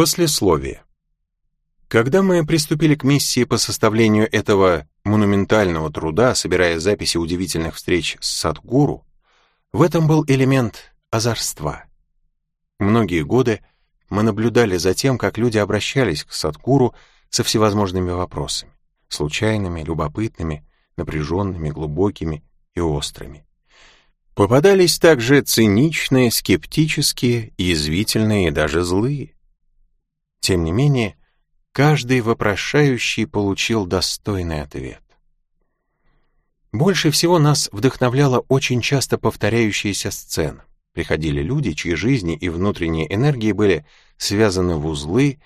Послесловие. Когда мы приступили к миссии по составлению этого монументального труда, собирая записи удивительных встреч с Садгуру, в этом был элемент озорства. Многие годы мы наблюдали за тем, как люди обращались к Садгуру со всевозможными вопросами, случайными, любопытными, напряженными, глубокими и острыми. Попадались также циничные, скептические, язвительные и даже злые. Тем не менее, каждый вопрошающий получил достойный ответ. Больше всего нас вдохновляла очень часто повторяющаяся сцена. Приходили люди, чьи жизни и внутренние энергии были связаны в узлы,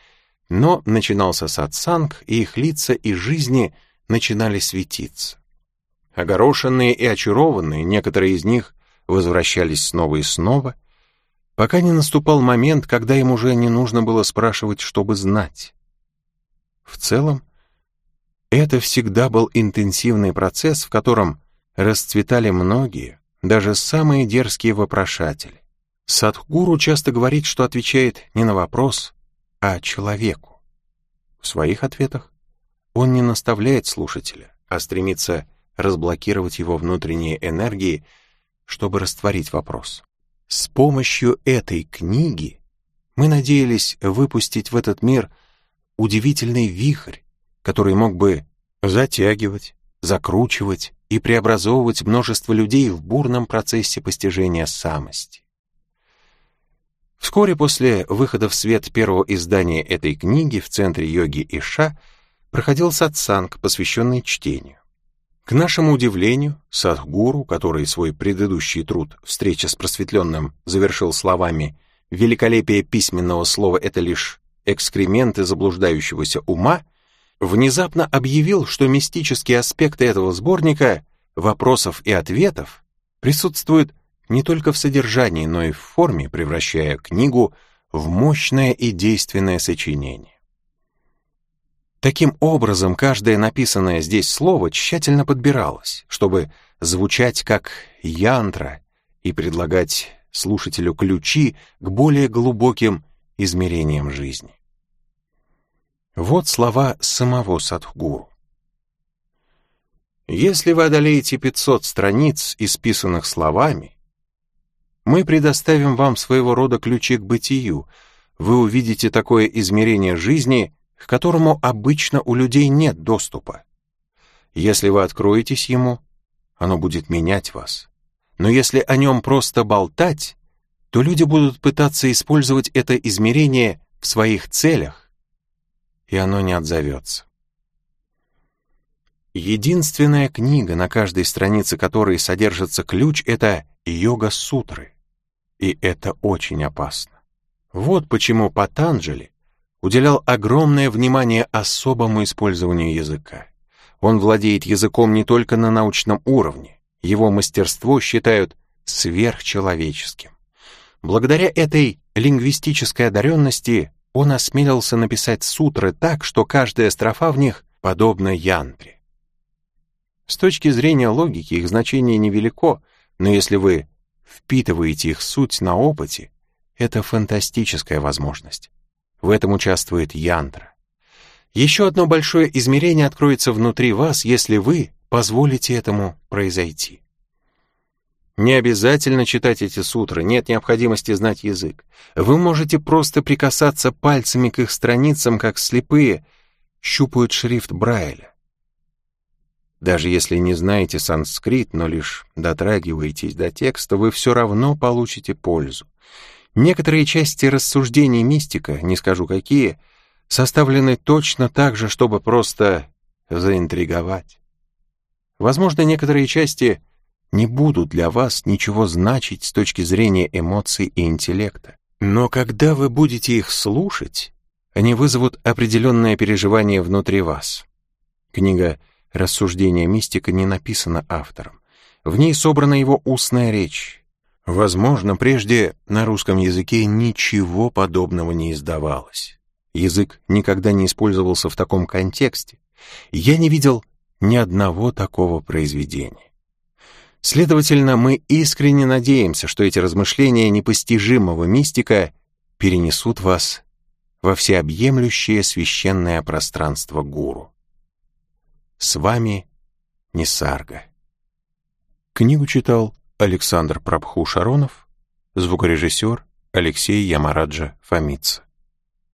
но начинался сатсанг, и их лица и жизни начинали светиться. Огорошенные и очарованные, некоторые из них возвращались снова и снова, пока не наступал момент, когда им уже не нужно было спрашивать, чтобы знать. В целом, это всегда был интенсивный процесс, в котором расцветали многие, даже самые дерзкие вопрошатели. Садхгуру часто говорит, что отвечает не на вопрос, а человеку. В своих ответах он не наставляет слушателя, а стремится разблокировать его внутренние энергии, чтобы растворить вопрос. С помощью этой книги мы надеялись выпустить в этот мир удивительный вихрь, который мог бы затягивать, закручивать и преобразовывать множество людей в бурном процессе постижения самости. Вскоре после выхода в свет первого издания этой книги в центре йоги Иша проходил сатсанг, посвященный чтению. К нашему удивлению, Садхгуру, который свой предыдущий труд «Встреча с просветленным» завершил словами «Великолепие письменного слова — это лишь экскременты заблуждающегося ума», внезапно объявил, что мистические аспекты этого сборника вопросов и ответов присутствуют не только в содержании, но и в форме, превращая книгу в мощное и действенное сочинение. Таким образом, каждое написанное здесь слово тщательно подбиралось, чтобы звучать как янтра и предлагать слушателю ключи к более глубоким измерениям жизни. Вот слова самого Садхгуру. Если вы одолеете 500 страниц, исписанных словами, мы предоставим вам своего рода ключи к бытию. Вы увидите такое измерение жизни, к которому обычно у людей нет доступа. Если вы откроетесь ему, оно будет менять вас. Но если о нем просто болтать, то люди будут пытаться использовать это измерение в своих целях, и оно не отзовется. Единственная книга, на каждой странице которой содержится ключ, это йога-сутры. И это очень опасно. Вот почему Патанджали уделял огромное внимание особому использованию языка. Он владеет языком не только на научном уровне, его мастерство считают сверхчеловеческим. Благодаря этой лингвистической одаренности он осмелился написать сутры так, что каждая строфа в них подобна янтре. С точки зрения логики их значение невелико, но если вы впитываете их суть на опыте, это фантастическая возможность. В этом участвует янтра. Еще одно большое измерение откроется внутри вас, если вы позволите этому произойти. Не обязательно читать эти сутры, нет необходимости знать язык. Вы можете просто прикасаться пальцами к их страницам, как слепые щупают шрифт Брайля. Даже если не знаете санскрит, но лишь дотрагиваетесь до текста, вы все равно получите пользу. Некоторые части рассуждений мистика, не скажу какие, составлены точно так же, чтобы просто заинтриговать. Возможно, некоторые части не будут для вас ничего значить с точки зрения эмоций и интеллекта. Но когда вы будете их слушать, они вызовут определенное переживание внутри вас. Книга «Рассуждение мистика» не написана автором. В ней собрана его устная речь, Возможно, прежде на русском языке ничего подобного не издавалось. Язык никогда не использовался в таком контексте. Я не видел ни одного такого произведения. Следовательно, мы искренне надеемся, что эти размышления непостижимого мистика перенесут вас во всеобъемлющее священное пространство гуру. С вами Нисарга. Книгу читал Александр Прабху Шаронов, звукорежиссер Алексей Ямараджа Фомица.